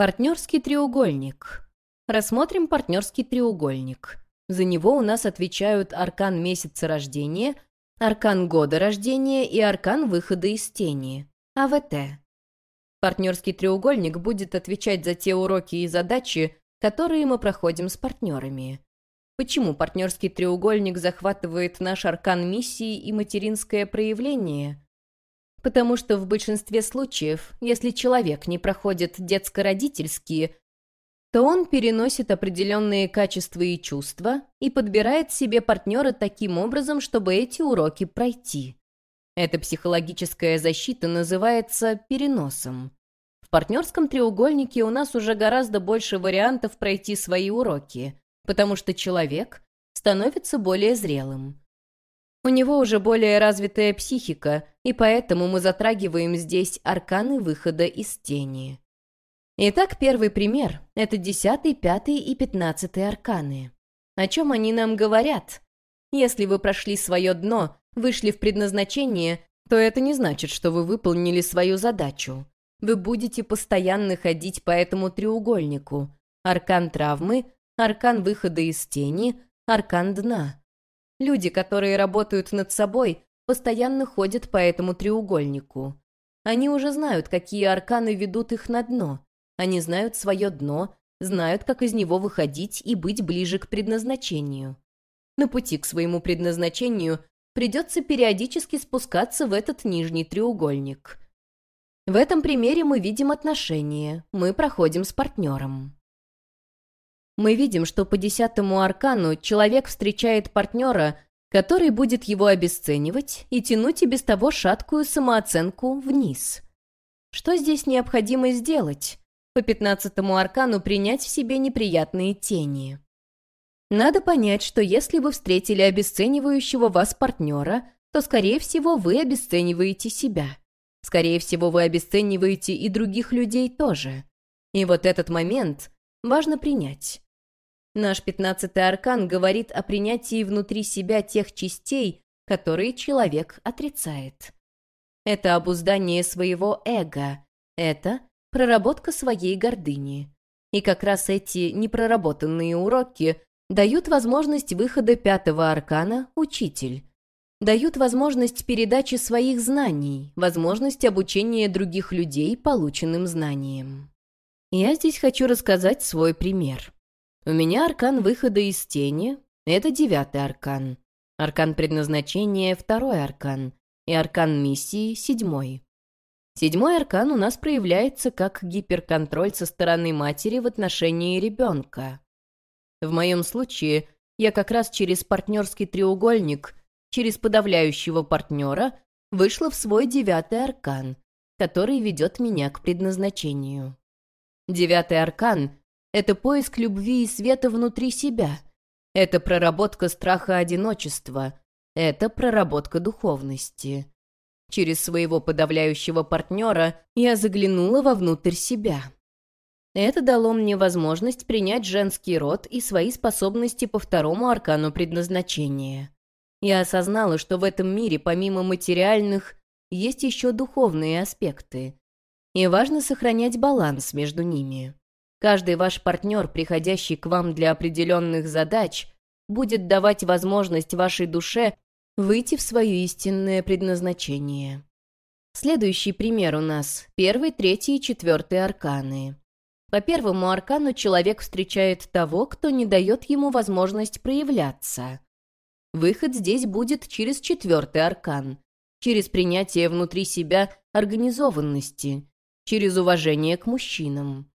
Партнерский треугольник. Рассмотрим партнерский треугольник. За него у нас отвечают аркан месяца рождения, аркан года рождения и аркан выхода из тени, АВТ. Партнерский треугольник будет отвечать за те уроки и задачи, которые мы проходим с партнерами. Почему партнерский треугольник захватывает наш аркан миссии и материнское проявление? Потому что в большинстве случаев, если человек не проходит детско-родительские, то он переносит определенные качества и чувства и подбирает себе партнера таким образом, чтобы эти уроки пройти. Эта психологическая защита называется переносом. В партнерском треугольнике у нас уже гораздо больше вариантов пройти свои уроки, потому что человек становится более зрелым. У него уже более развитая психика, и поэтому мы затрагиваем здесь арканы выхода из тени. Итак, первый пример — это десятый, пятый и пятнадцатый арканы. О чем они нам говорят? Если вы прошли свое дно, вышли в предназначение, то это не значит, что вы выполнили свою задачу. Вы будете постоянно ходить по этому треугольнику. Аркан травмы, аркан выхода из тени, аркан дна. Люди, которые работают над собой, постоянно ходят по этому треугольнику. Они уже знают, какие арканы ведут их на дно. Они знают свое дно, знают, как из него выходить и быть ближе к предназначению. На пути к своему предназначению придется периодически спускаться в этот нижний треугольник. В этом примере мы видим отношения, мы проходим с партнером мы видим, что по десятому аркану человек встречает партнера, который будет его обесценивать и тянуть и без того шаткую самооценку вниз. Что здесь необходимо сделать? По пятнадцатому аркану принять в себе неприятные тени. Надо понять, что если вы встретили обесценивающего вас партнера, то, скорее всего, вы обесцениваете себя. Скорее всего, вы обесцениваете и других людей тоже. И вот этот момент важно принять. Наш пятнадцатый аркан говорит о принятии внутри себя тех частей, которые человек отрицает. Это обуздание своего эго, это проработка своей гордыни. И как раз эти непроработанные уроки дают возможность выхода пятого аркана «Учитель», дают возможность передачи своих знаний, возможность обучения других людей полученным знаниям. Я здесь хочу рассказать свой пример. У меня аркан выхода из тени — это девятый аркан. Аркан предназначения — второй аркан. И аркан миссии — седьмой. Седьмой аркан у нас проявляется как гиперконтроль со стороны матери в отношении ребенка. В моем случае я как раз через партнерский треугольник, через подавляющего партнера, вышла в свой девятый аркан, который ведет меня к предназначению. Девятый аркан это поиск любви и света внутри себя. Это проработка страха одиночества. Это проработка духовности. Через своего подавляющего партнера я заглянула вовнутрь себя. Это дало мне возможность принять женский род и свои способности по второму аркану предназначения. Я осознала, что в этом мире помимо материальных есть еще духовные аспекты. И важно сохранять баланс между ними. Каждый ваш партнер, приходящий к вам для определенных задач, будет давать возможность вашей душе выйти в свое истинное предназначение. Следующий пример у нас – первый, третий и четвертый арканы. По первому аркану человек встречает того, кто не дает ему возможность проявляться. Выход здесь будет через четвертый аркан, через принятие внутри себя организованности, через уважение к мужчинам.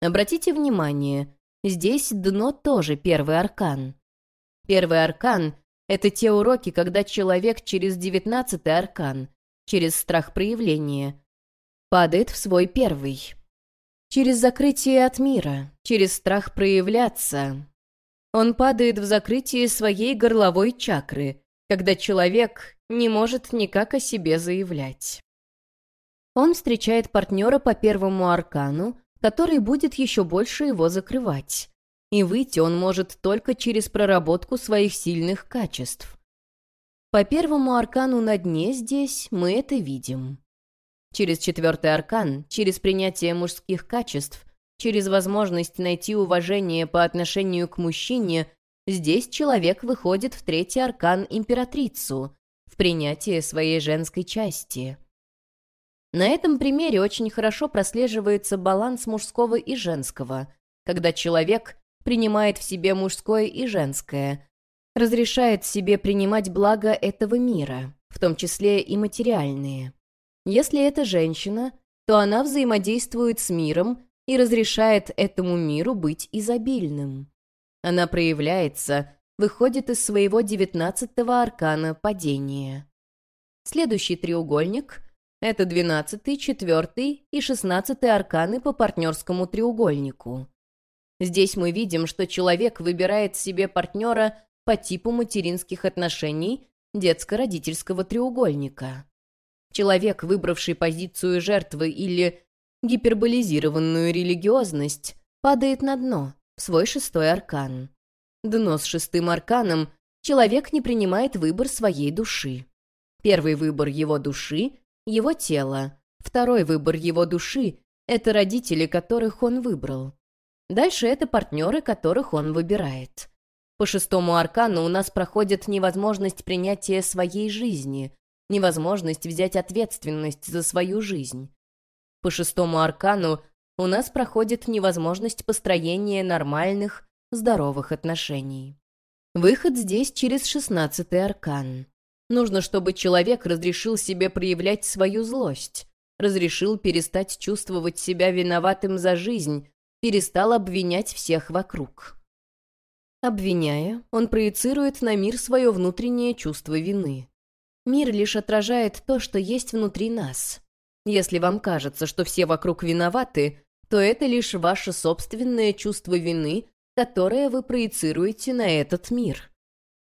Обратите внимание, здесь дно тоже первый аркан. Первый аркан — это те уроки, когда человек через девятнадцатый аркан, через страх проявления, падает в свой первый. Через закрытие от мира, через страх проявляться. Он падает в закрытие своей горловой чакры, когда человек не может никак о себе заявлять. Он встречает партнера по первому аркану, который будет еще больше его закрывать. И выйти он может только через проработку своих сильных качеств. По первому аркану на дне здесь мы это видим. Через четвертый аркан, через принятие мужских качеств, через возможность найти уважение по отношению к мужчине, здесь человек выходит в третий аркан императрицу, в принятие своей женской части. На этом примере очень хорошо прослеживается баланс мужского и женского, когда человек принимает в себе мужское и женское, разрешает себе принимать благо этого мира, в том числе и материальные. Если это женщина, то она взаимодействует с миром и разрешает этому миру быть изобильным. Она проявляется, выходит из своего девятнадцатого аркана падения. Следующий треугольник — это двенадцатый, четвертый и шестнадцатый арканы по партнерскому треугольнику. Здесь мы видим, что человек выбирает себе партнера по типу материнских отношений детско-родительского треугольника. Человек, выбравший позицию жертвы или гиперболизированную религиозность, падает на дно, в свой шестой аркан. Дно с шестым арканом человек не принимает выбор своей души. Первый выбор его души — его тело. Второй выбор его души — это родители, которых он выбрал. Дальше это партнеры, которых он выбирает. По шестому аркану у нас проходит невозможность принятия своей жизни, невозможность взять ответственность за свою жизнь. По шестому аркану у нас проходит невозможность построения нормальных, здоровых отношений. Выход здесь через шестнадцатый аркан. Нужно, чтобы человек разрешил себе проявлять свою злость, разрешил перестать чувствовать себя виноватым за жизнь, перестал обвинять всех вокруг. Обвиняя, он проецирует на мир свое внутреннее чувство вины. Мир лишь отражает то, что есть внутри нас. Если вам кажется, что все вокруг виноваты, то это лишь ваше собственное чувство вины, которое вы проецируете на этот мир.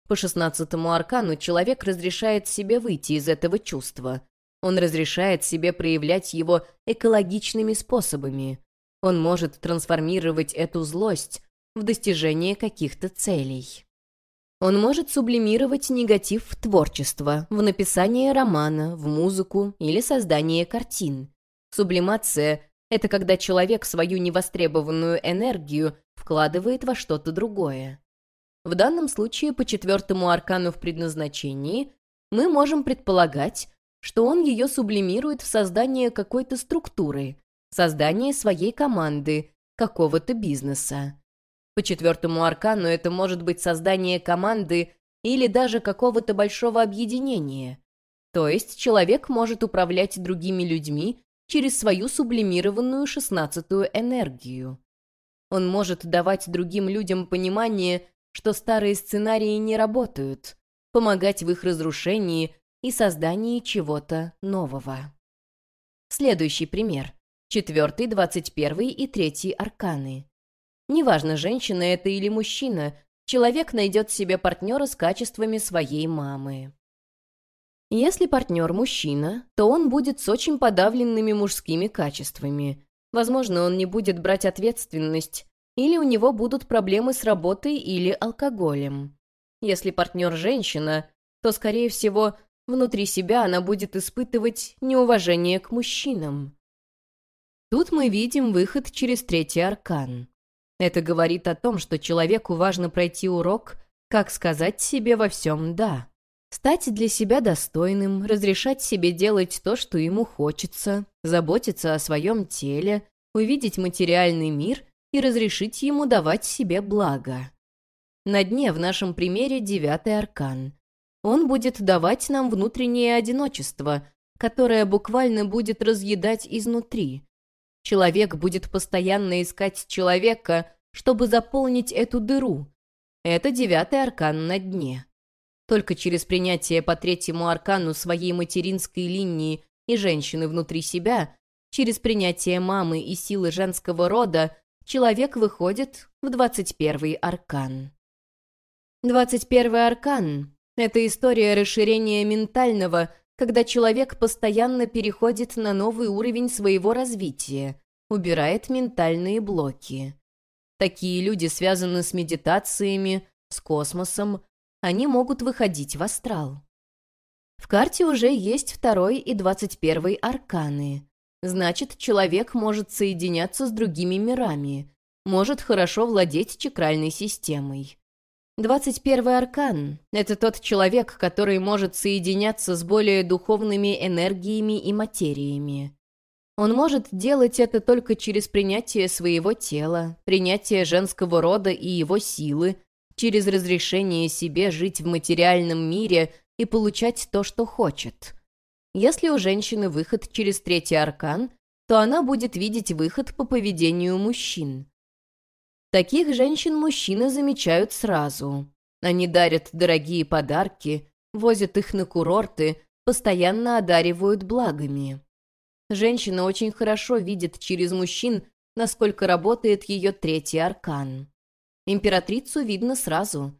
По шестнадцатому аркану человек разрешает себе выйти из этого чувства. Он разрешает себе проявлять его экологичными способами. Он может трансформировать эту злость в достижение каких-то целей. Он может сублимировать негатив в творчество, в написание романа, в музыку или создание картин. Сублимация — это когда человек свою невостребованную энергию вкладывает во что-то другое. В данном случае по четвертому аркану в предназначении мы можем предполагать, что он ее сублимирует в создание какой-то структуры, создание своей команды, какого-то бизнеса. По четвертому аркану это может быть создание команды или даже какого-то большого объединения. То есть человек может управлять другими людьми через свою сублимированную шестнадцатую энергию. Он может давать другим людям понимание, что старые сценарии не работают, помогать в их разрушении и создании чего-то нового. Следующий пример четвертый, двадцать первый и третий арканы. Неважно, женщина это или мужчина, человек найдет себе партнера с качествами своей мамы. Если партнер мужчина, то он будет с очень подавленными мужскими качествами. Возможно, он не будет брать ответственность, или у него будут проблемы с работой или алкоголем. Если партнер женщина, то, скорее всего, внутри себя она будет испытывать неуважение к мужчинам. Тут мы видим выход через третий аркан. Это говорит о том, что человеку важно пройти урок, как сказать себе во всем «да». Стать для себя достойным, разрешать себе делать то, что ему хочется, заботиться о своем теле, увидеть материальный мир и разрешить ему давать себе благо. На дне в нашем примере девятый аркан. Он будет давать нам внутреннее одиночество, которое буквально будет разъедать изнутри, Человек будет постоянно искать человека, чтобы заполнить эту дыру. Это девятый аркан на дне. Только через принятие по третьему аркану своей материнской линии и женщины внутри себя, через принятие мамы и силы женского рода, человек выходит в двадцать первый аркан. Двадцать первый аркан — это история расширения ментального – когда человек постоянно переходит на новый уровень своего развития, убирает ментальные блоки. Такие люди связаны с медитациями, с космосом, они могут выходить в астрал. В карте уже есть второй и двадцать первый арканы. Значит, человек может соединяться с другими мирами, может хорошо владеть чакральной системой. 21 аркан — это тот человек, который может соединяться с более духовными энергиями и материями. Он может делать это только через принятие своего тела, принятие женского рода и его силы, через разрешение себе жить в материальном мире и получать то, что хочет. Если у женщины выход через третий аркан, то она будет видеть выход по поведению мужчин. Таких женщин мужчины замечают сразу. Они дарят дорогие подарки, возят их на курорты, постоянно одаривают благами. Женщина очень хорошо видит через мужчин, насколько работает ее третий аркан. Императрицу видно сразу.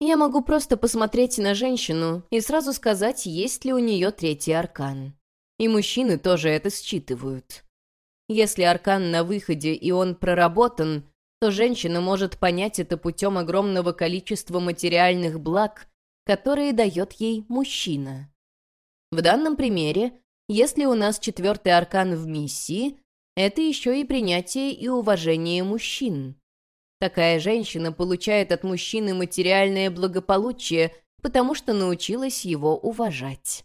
Я могу просто посмотреть на женщину и сразу сказать, есть ли у нее третий аркан. И мужчины тоже это считывают. Если аркан на выходе и он проработан, то женщина может понять это путем огромного количества материальных благ, которые дает ей мужчина. В данном примере если у нас четвертый аркан в миссии, это еще и принятие и уважение мужчин. Такая женщина получает от мужчины материальное благополучие, потому что научилась его уважать.